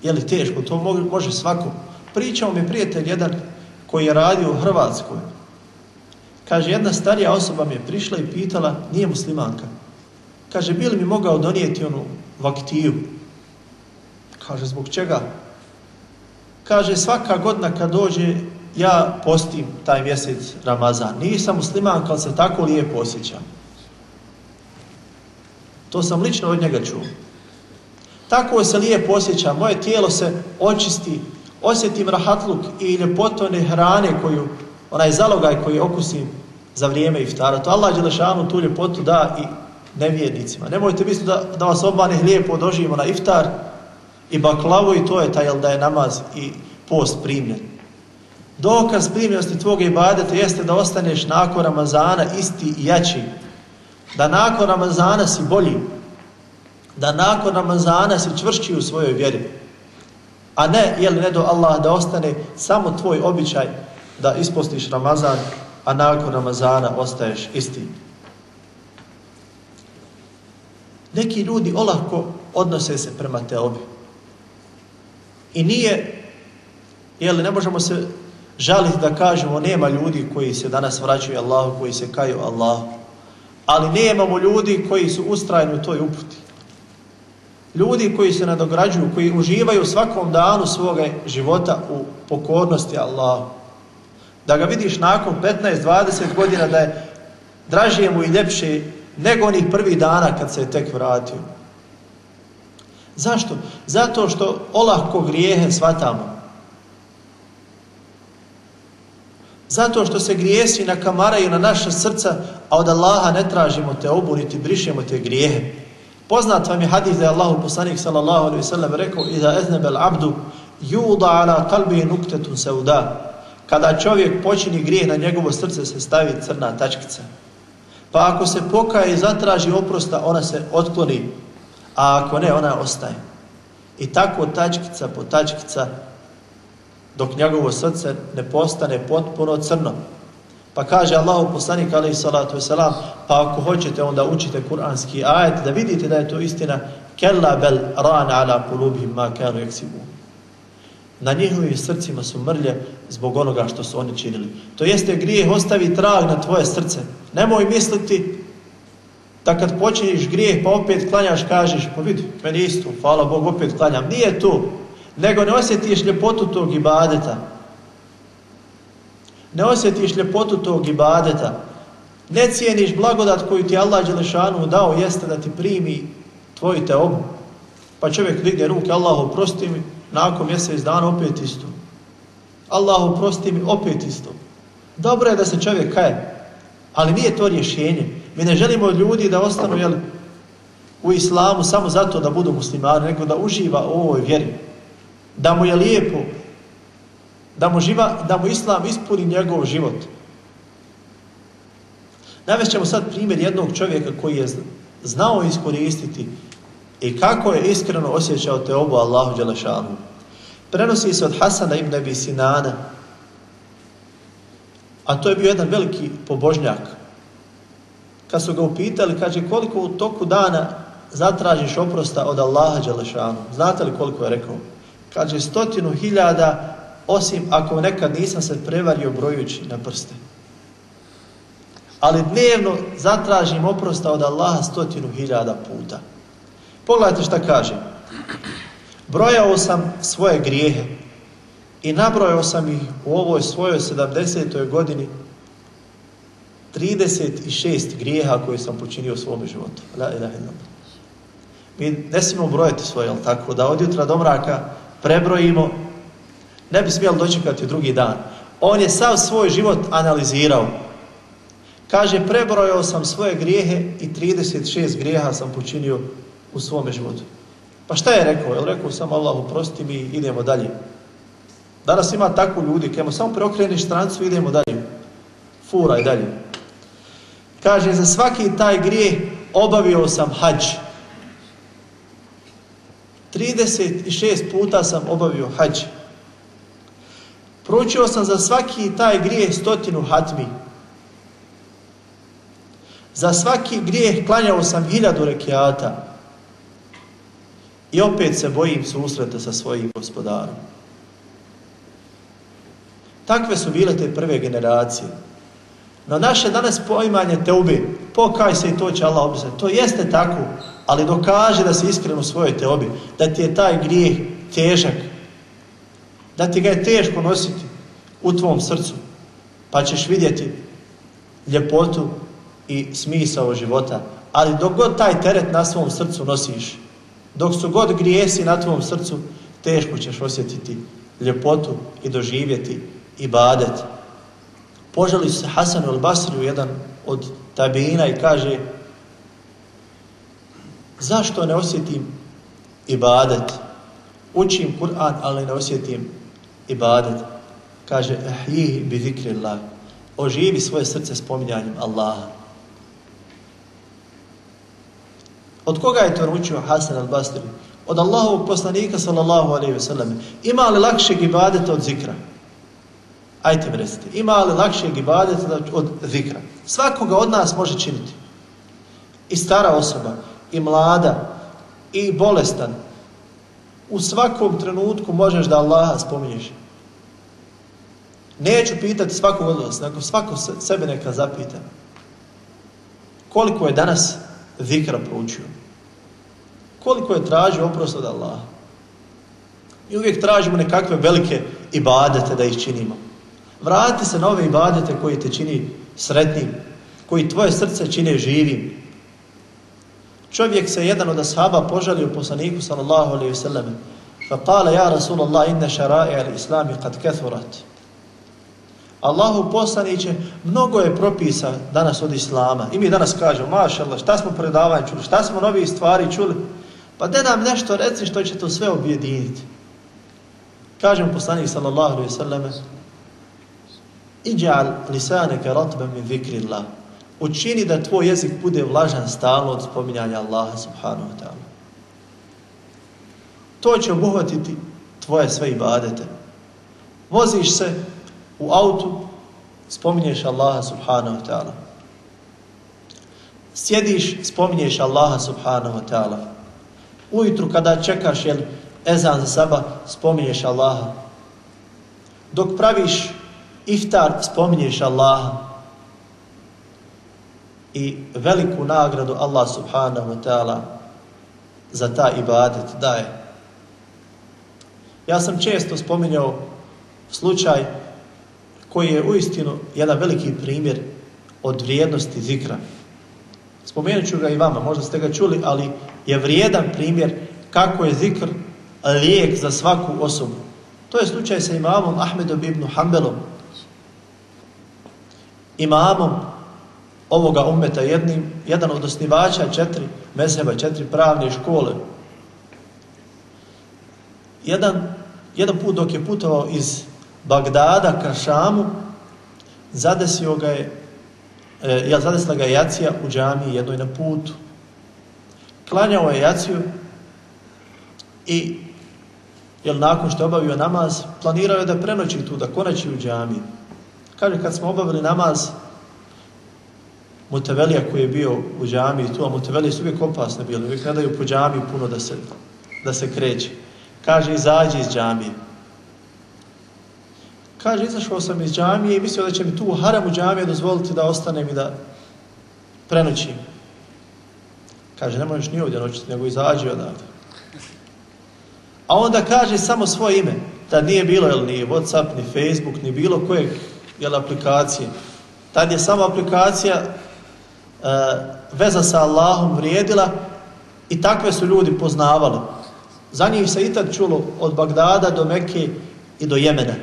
je li teško, to može svako. Pričao mi prijatelj jedan koji je radio u Hrvatskoj. Kaže, jedna starija osoba mi je prišla i pitala, nije muslimanka. Kaže, bi li mi mogao donijeti onu vaktiju? Kaže, zbog čega? Kaže, svaka godina kad dođe, ja postim taj mjesec Ramazan. Nisam muslimanka, ali se tako lijepo osjećam. To sam lično od njega čuo. Tako se lijepo osjeća, moje tijelo se očisti, osjetim rahatluk i ljepotone hrane koju, onaj zalogaj koji okusim za vrijeme iftara. To Allah Đelešanu tu ljepotu da i nevjernicima. Nemojte misliti da, da vas obane lijepo doživimo na iftar i baklavu i to je taj da je namaz i post primljen. Dokaz primljenosti tvog ibadeta jeste da ostaneš nakon Ramazana isti i jači da nakon Ramazana si bolji, da nakon Ramazana si čvršći u svojoj vjeri, a ne, jel ne do Allah da ostane samo tvoj običaj da ispostiš Ramazan, a nakon Ramazana ostaješ isti. Neki ljudi olako odnose se prema teobi. I nije, jel ne možemo se žaliti da kažemo nema ljudi koji se danas vraćaju Allahu, koji se kaju Allahu ali nemamo ljudi koji su ustrajni u toj uputi. Ljudi koji se nadograđuju, koji uživaju svakom danu svoga života u pokornosti Allahu. Da ga vidiš nakon 15-20 godina da je dražije mu i ljepše nego onih prvih dana kad se je tek vratio. Zašto? Zato što olahko grijehe shvatamo. Zato što se grijesi nakamaraju na naša srca, a od Allaha ne tražimo te obu, niti brišemo te grijehe. Poznat vam je hadis da je Allahu poslanik sallallahu alaihi sallam rekao Iza eznebel abdu juda ala kalbi nuktetun seuda. Kada čovjek počini grijeh na njegovo srce se stavi crna tačkica. Pa ako se pokaje i zatraži oprosta, ona se otkloni, a ako ne, ona ostaje. I tako tačkica po tačkica, dok njegovo srce ne postane potpuno crno. Pa kaže Allahu poslanik alaihi salatu wasalam, pa ako hoćete onda učite kuranski ajet, da vidite da je to istina, kella bel ran ala kulubihim ma kanu. Na njihovim srcima su mrlje zbog onoga što su oni činili. To jeste grijeh ostavi trag na tvoje srce. Nemoj misliti da kad počiniš grijeh pa opet klanjaš kažeš pa vidi, meni isto, hvala Bog, opet klanjam. Nije tu. Nego ne osjetiš ljepotu tog ibadeta. Ne osjetiš ljepotu tog ibadeta. Ne cijeniš blagodat koju ti Allah Đelešanu dao jeste da ti primi tvoju teobu. Pa čovjek digne ruke, Allahu prosti mi, nakon mjesec dana opet isto. Allahu prosti mi, opet isto. Dobro je da se čovjek kaje, ali nije to rješenje. Mi ne želimo ljudi da ostanu jel, u islamu samo zato da budu muslimani, nego da uživa u ovoj vjeri. Da mu je lijepo, da mu, živa, da mu islam ispuni njegov život. Navest ćemo sad primjer jednog čovjeka koji je znao iskoristiti i kako je iskreno osjećao te obu Allahu Đelešanu. Prenosi se od Hasana ibn Abi Sinana, a to je bio jedan veliki pobožnjak. Kad su ga upitali, kaže koliko u toku dana zatražiš oprosta od Allaha Đelešanu. Znate li koliko je rekao? Kaže stotinu hiljada, osim ako nekad nisam se prevario brojući na prste. Ali dnevno zatražim oprosta od Allaha stotinu hiljada puta. Pogledajte šta kaže. Brojao sam svoje grijehe i nabrojao sam ih u ovoj svojoj 70. godini 36 grijeha koje sam počinio u svome životu. La ilaha Mi ne smijemo brojati svoje, jel tako? Da od jutra do mraka prebrojimo, ne bi smjeli dočekati drugi dan. On je sav svoj život analizirao. Kaže, prebrojao sam svoje grijehe i 36 grijeha sam počinio u svome životu. Pa šta je rekao? Je rekao sam Allahu prosti mi idemo dalje. Danas ima takvu ljudi, kajmo samo preokreniš strancu idemo dalje. Furaj dalje. Kaže, za svaki taj grijeh obavio sam hađ. 36 puta sam obavio hađ. Proučio sam za svaki taj grijeh stotinu hatmi. Za svaki grijeh klanjao sam hiljadu rekiata. I opet se bojim susreta sa svojim gospodarom. Takve su bile te prve generacije. No naše danas poimanje te ubi, pokaj se i to će Allah obisati. To jeste tako, ali dokaže da si iskren u svojoj teobi, da ti je taj grijeh težak, da ti ga je teško nositi u tvom srcu, pa ćeš vidjeti ljepotu i smisao života. Ali dok god taj teret na svom srcu nosiš, dok su god grijesi na tvom srcu, teško ćeš osjetiti ljepotu i doživjeti i badet. Požali se Hasan al-Basriju, jedan od tabina i kaže zašto ne osjetim ibadet? Učim Kur'an, ali ne osjetim ibadet. Kaže, ehjihi bi zikrillah. Oživi svoje srce spominjanjem Allaha. Od koga je to naučio Hasan al-Basri? Od Allahovog poslanika sallallahu alaihi wasallam. Ima li lakšeg ibadeta od zikra? Ajte mi recite, ima li lakšeg ibadeta od zikra? Svakoga od nas može činiti. I stara osoba, i mlada, i bolestan. U svakom trenutku možeš da Allaha spominješ. Neću pitati svakog od vas, nego svako sebe neka zapita. Koliko je danas zikra proučio? Koliko je tražio oprost od Allaha? Mi uvijek tražimo nekakve velike ibadete da ih činimo. Vrati se na ove ibadete koji te čini sretnim, koji tvoje srce čine živim. Čovjek se jedan od ashaba požalio poslaniku sallallahu alaihi sallam fa kala ja Rasulallah inna šara'i al islami kad kethurat Allahu poslaniće, mnogo je propisa danas od Islama. I mi danas kažemo, mašallah, šta smo predavanje čuli, šta smo novih stvari čuli. Pa de nam nešto reci što će to sve objediniti. Kažem poslanik sallallahu alaihi sallam, Iđal lisaneke ratbe min zikrillah. Učini da tvoj jezik bude vlažan stalno od spominjanja Allaha subhanahu wa ta'ala. To će obuhvatiti tvoje sve ibadete. Voziš se u autu, spominješ Allaha subhanahu wa ta'ala. Sjediš, spominješ Allaha subhanahu wa ta'ala. Ujutru kada čekaš jel, ezan za saba, spominješ Allaha. Dok praviš iftar, spominješ Allaha. I veliku nagradu Allah subhanahu wa ta'ala za ta ibadet daje. Ja sam često spominjao slučaj koji je uistinu jedan veliki primjer od vrijednosti zikra. Spomenut ću ga i vama, možda ste ga čuli, ali je vrijedan primjer kako je zikr lijek za svaku osobu. To je slučaj sa imamom Ahmedom ibn Hanbelom. Imamom ovoga umeta jednim, jedan od osnivača četiri mezheba, četiri pravne škole. Jedan, jedan put dok je putovao iz Bagdada ka Šamu, zadesio ga je, e, ja zadesla ga jacija u džamiji jednoj na putu. Klanjao je jaciju i jel nakon što je obavio namaz, planirao je da prenoći tu, da konači u džamiji. Kaže, kad smo obavili namaz, Mutevelija koji je bio u džamiji tu, a Mutevelije su uvijek opasne bili, uvijek ne daju po džamiji puno da se, da se kreće. Kaže, izađi iz džamije. Kaže, izašao sam iz džamije i mislio da će mi tu u haramu džamije dozvoliti da ostanem i da prenoćim. Kaže, ne možeš ni ovdje noćiti, nego izađi odavde. A onda kaže samo svoje ime. Tad nije bilo, jel, ni Whatsapp, ni Facebook, ni bilo kojeg, jel, aplikacije. Tad je samo aplikacija veza sa Allahom vrijedila i takve su ljudi poznavali. Za njih se i tad čulo od Bagdada do Mekke i do Jemena.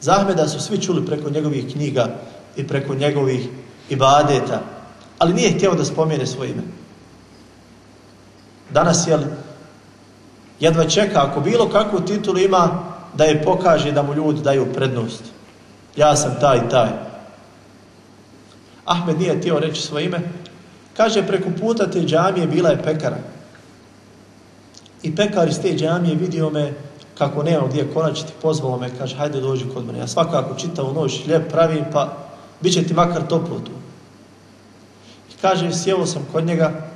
Zahmeda su svi čuli preko njegovih knjiga i preko njegovih ibadeta, ali nije htio da spomene svoje ime. Danas, jel, jedva čeka, ako bilo kakvu titulu ima, da je pokaže da mu ljudi daju prednost. Ja sam taj taj. Ahmed nije htio reći svoje ime. Kaže, preko puta te džamije bila je pekara. I pekar iz te džamije vidio me kako nemam gdje konačiti, pozvalo me, kaže, hajde dođi kod mene. Ja svakako čitavu noć lijep pravim, pa bit će ti makar toplo tu. I kaže, sjeo sam kod njega,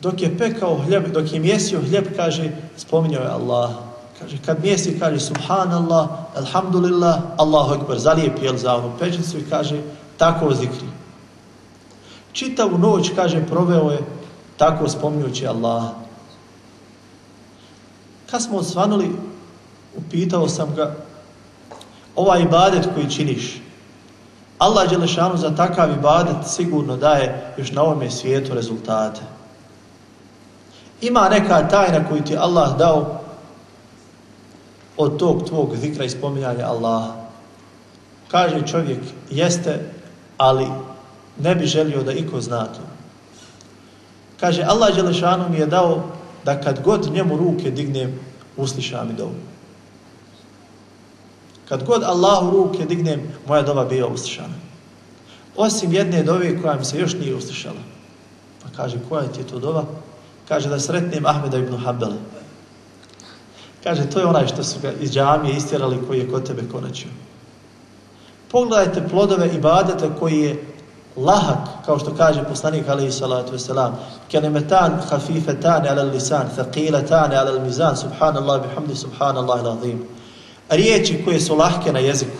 dok je pekao hljeb, dok je mjesio hljeb, kaže, spominjao je Allah. Kaže, kad mjesi, kaže, subhanallah, alhamdulillah, Allahu ekber, zalijepi jel za onu pečicu i kaže, tako zikri. Čitavu noć, kaže, proveo je tako spominjući Allaha. Kad smo osvanuli, upitao sam ga, ovaj ibadet koji činiš, Allah Đelešanu za takav ibadet sigurno daje još na ovome svijetu rezultate. Ima neka tajna koju ti Allah dao od tog tvog zikra i spominjanja Allaha. Kaže čovjek, jeste, ali ne bi želio da iko zna to. Kaže, Allah Đelešanu mi je dao da kad god njemu ruke dignem, usliša mi dovu. Kad god Allahu ruke dignem, moja dova biva uslišana. Osim jedne dove koja mi se još nije uslišala. Pa kaže, koja ti je to dova? Kaže da sretnem Ahmeda ibn Hanbala. Kaže, to je onaj što su ga iz džamije istjerali koji je kod tebe konačio. Pogledajte plodove i badete koji je lahak, kao što kaže poslanik alaihi salatu wasalam, kelimetan hafifetan ala lisan, thaqiletan ala mizan, subhanallah, bihamdi, subhanallah, ilazim. Riječi koje su lahke na jeziku,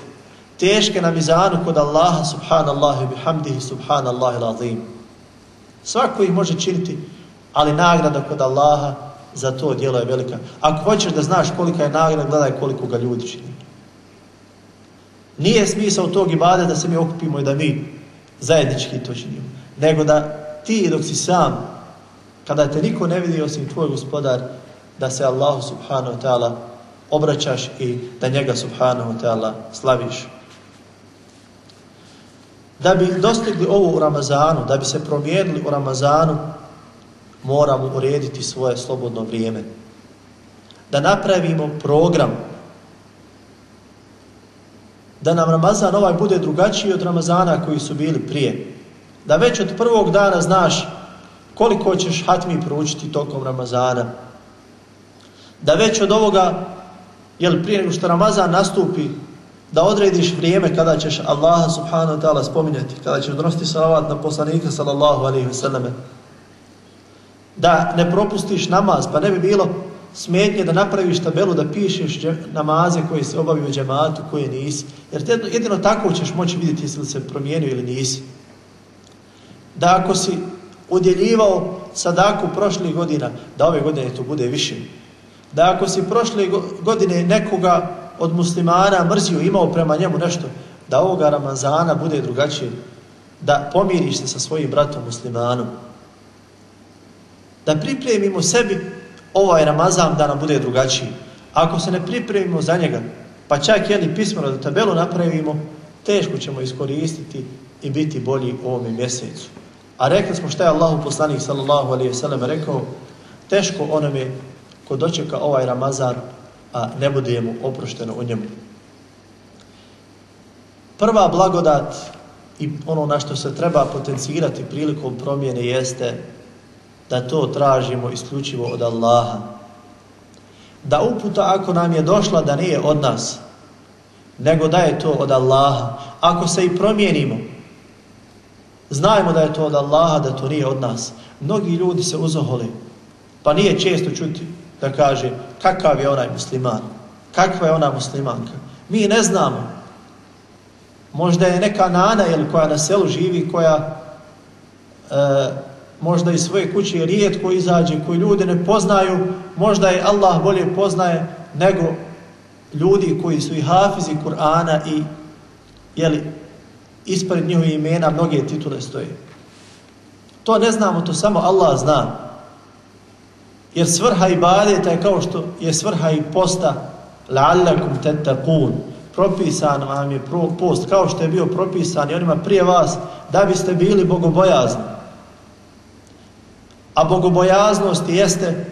teške na mizanu kod Allaha, subhanallah, bihamdihi, subhanallah, ilazim. Svako ih može činiti, ali nagrada kod Allaha za to djelo je velika. Ako hoćeš da znaš kolika je nagrada, gledaj koliko ga ljudi čini. Nije smisao tog ibade da se mi okupimo i da mi zajednički to činimo. Nego da ti dok si sam, kada te niko ne vidi osim tvoj gospodar, da se Allahu subhanahu wa ta'ala obraćaš i da njega subhanahu wa ta'ala slaviš. Da bi dostigli ovo u Ramazanu, da bi se promijenili u Ramazanu, moramo urediti svoje slobodno vrijeme. Da napravimo program da nam Ramazan ovaj bude drugačiji od Ramazana koji su bili prije. Da već od prvog dana znaš koliko ćeš hatmi proučiti tokom Ramazana. Da već od ovoga, jel prije što Ramazan nastupi, da odrediš vrijeme kada ćeš Allaha subhanahu wa ta'ala spominjati, kada ćeš donositi salavat na poslanika sallallahu alaihi wa sallame. Da ne propustiš namaz, pa ne bi bilo smetnje da napraviš tabelu, da pišeš namaze koje se obavio u džematu, koje nisi. Jer te, jedino tako ćeš moći vidjeti jesi li se promijenio ili nisi. Da ako si udjeljivao sadaku prošlih godina, da ove godine to bude više. Da ako si prošle godine nekoga od muslimana mrzio, imao prema njemu nešto, da ovoga Ramazana bude drugačije. Da pomiriš se sa svojim bratom muslimanom. Da pripremimo sebi ovaj Ramazan da nam bude drugačiji. Ako se ne pripremimo za njega, pa čak jedni pismeno da tabelu napravimo, teško ćemo iskoristiti i biti bolji u ovome mjesecu. A rekli smo šta je Allahu poslanik sallallahu alaihi sallam rekao, teško onome ko dočeka ovaj Ramazan, a ne bude mu oprošteno u njemu. Prva blagodat i ono na što se treba potencirati prilikom promjene jeste da to tražimo isključivo od Allaha. Da uputa ako nam je došla da nije od nas, nego da je to od Allaha. Ako se i promijenimo, znajmo da je to od Allaha, da to nije od nas. Mnogi ljudi se uzohole, pa nije često čuti da kaže kakav je onaj musliman, kakva je ona muslimanka. Mi ne znamo. Možda je neka nana ili koja na selu živi, koja e, možda iz svoje kuće rijetko izađe, koji ljudi ne poznaju, možda je Allah bolje poznaje nego ljudi koji su i hafizi Kur'ana i jeli, ispred njihovih imena mnoge titule stoje. To ne znamo, to samo Allah zna. Jer svrha ibadeta je kao što je svrha i posta la'allakum tattaqun. Propisan vam je post kao što je bio propisan i onima prije vas da biste bili bogobojazni. A bogobojaznost jeste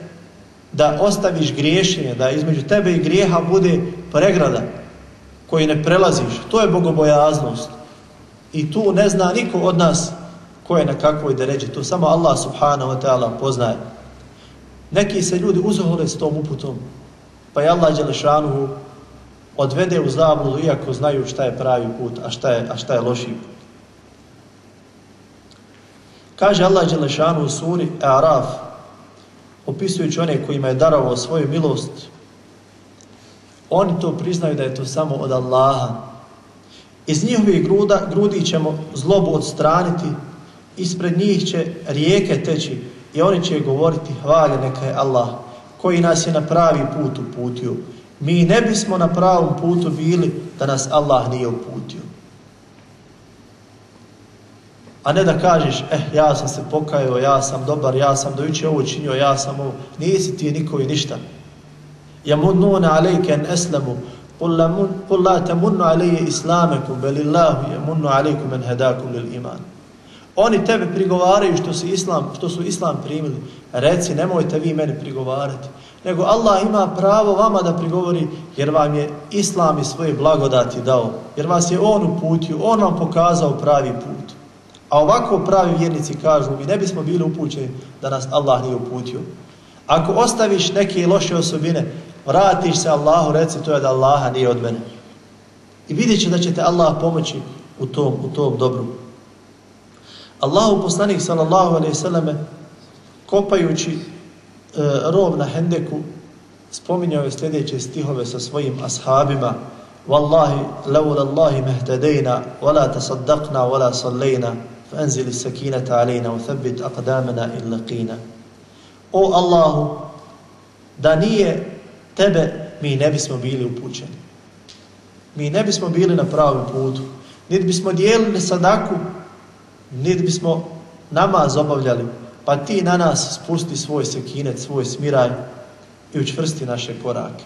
da ostaviš griješenje, da između tebe i grijeha bude pregrada koji ne prelaziš. To je bogobojaznost. I tu ne zna niko od nas ko je na kakvoj deređi. To samo Allah subhanahu wa ta'ala poznaje. Neki se ljudi uzohole s tom uputom, pa je Allah Đelešanuhu odvede u zabludu iako znaju šta je pravi put, a šta je, a šta je loši put. Kaže Allah Đelešanu u suri Araf, opisujući one kojima je darovao svoju milost, oni to priznaju da je to samo od Allaha. Iz njihovih gruda, grudi ćemo zlobu odstraniti, ispred njih će rijeke teći i oni će govoriti hvalje neka je Allah koji nas je na pravi put uputio. Mi ne bismo na pravom putu bili da nas Allah nije uputio. A ne da kažeš, eh, ja sam se pokajao, ja sam dobar, ja sam dojuče ovo činio, ja sam ovo. Nisi ti niko i ništa. Yamunnuna alejke en eslamu, قل لا تمنوا علي إسلامكم بل الله يمن عليكم من هداكم للإيمان Oni tebe prigovaraju što su islam, što su islam primili. Reci, nemojte vi meni prigovarati. Nego Allah ima pravo vama da prigovori jer vam je islam i svoje blagodati dao. Jer vas je on uputio, on vam pokazao pravi put. a ovako pravi vjernici kažu, mi ne bismo bili upućeni da nas Allah nije uputio. Ako ostaviš neke loše osobine, vratiš se Allahu, reci to je da Allaha nije od mene. I vidjet će da će te Allah pomoći u tom, u tom dobru. Allahu poslanik sallallahu alaihi sallame kopajući e, rov na Hendeku spominjao je sljedeće stihove sa svojim ashabima Wallahi, laula Allahi mehtedejna, wala tasaddaqna, wala sallejna, فأنزل السكينة علينا وثبت أقدامنا إن لقينا O Allahu, da nije tebe, mi ne bismo bili upućeni. Mi ne bismo bili na pravom putu. Niti bismo dijelili sadaku, niti bismo namaz obavljali, pa ti na nas spusti svoj sekinet, svoj smiraj i učvrsti naše korake.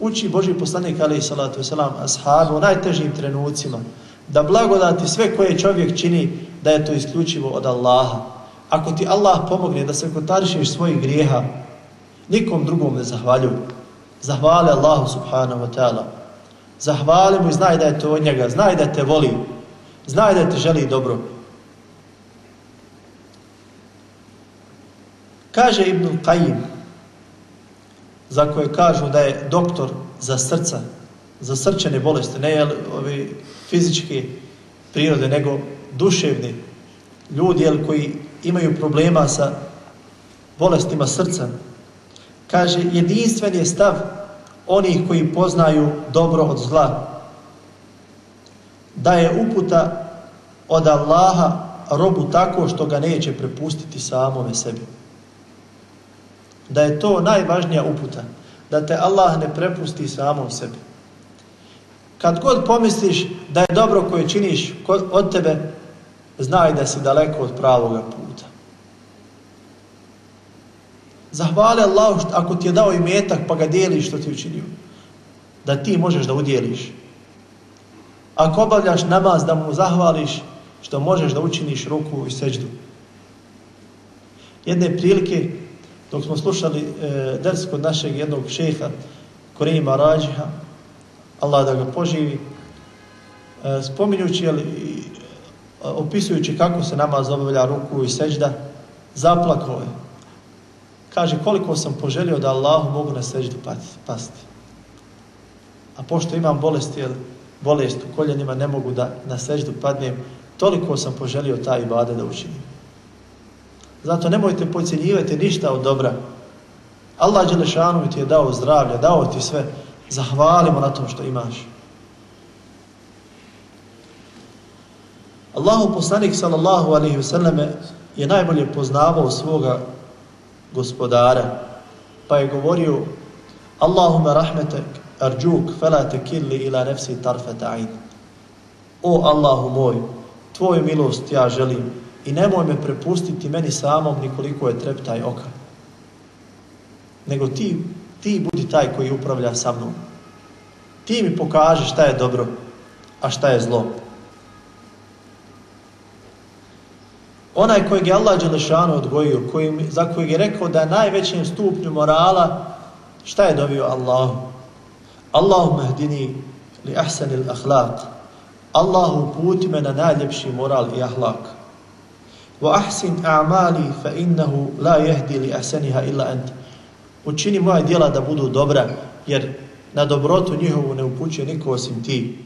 Uči Boži poslanik, alaih salatu wasalam, ashabu u najtežim trenucima, da blagodati sve koje čovjek čini, da je to isključivo od Allaha. Ako ti Allah pomogne da se kotarišeš svojih grijeha, nikom drugom ne zahvaljuj. Zahvali Allahu subhanahu wa ta'ala. Zahvali mu i znaj da je to od njega, znaj da te voli, znaj da te želi dobro. Kaže Ibn Qajim, za koje kažu da je doktor za srca, za srčane bolesti, ne jel, ovi fizičke prirode, nego duševni ljudi jel, koji imaju problema sa bolestima srca. Kaže, jedinstven je stav onih koji poznaju dobro od zla. Da je uputa od Allaha robu tako što ga neće prepustiti samome sebi. Da je to najvažnija uputa. Da te Allah ne prepusti samom sebi. Kad god pomisliš da je dobro koje činiš od tebe, znaj da si daleko od pravoga puta. Zahvali Allahu što, ako ti je dao imetak pa ga dijeliš što ti učinio. Da ti možeš da udjeliš. Ako obavljaš namaz da mu zahvališ što možeš da učiniš ruku i seđdu. Jedne prilike dok smo slušali e, ders kod našeg jednog šeha Korima Rađiha, Allah da ga poživi, e, spominjući, ali, opisujući kako se namaz obavlja ruku i seđda, zaplakao je. Kaže, koliko sam poželio da Allahu mogu na seđdu pasti. A pošto imam bolest, jer bolest u koljenima ne mogu da na seđdu padnem, toliko sam poželio taj ibade da učinim. Zato nemojte pocijenjivati ništa od dobra. Allah Đelešanu ti je dao zdravlje, dao ti sve. Zahvalimo na tom što imaš. Allahu poslanik sallallahu alaihi vseleme je najbolje poznavao svoga gospodara, pa je govorio Allahumma rahmetek arđuk fela tekilli ila nefsi tarfeta ain. O Allahu moj, tvoju milost ja želim i nemoj me prepustiti meni samom nikoliko je treptaj oka. Nego ti, ti budi taj koji upravlja sa mnom. Ti mi pokaži šta je dobro, a šta je zlo. Onaj kojeg je Allah Đelešanu odgojio, koji, za kojeg je rekao da je najvećem stupnju morala, šta je dobio Allahu? Allahu mehdini li ahsanil ahlak. Allahu puti me na najljepši moral i ahlak. Wa ahsin a'mali fa innahu la yahdi li ahsaniha illa ant. Učini moja djela da budu dobra, jer na dobrotu njihovu ne upućuje niko osim ti.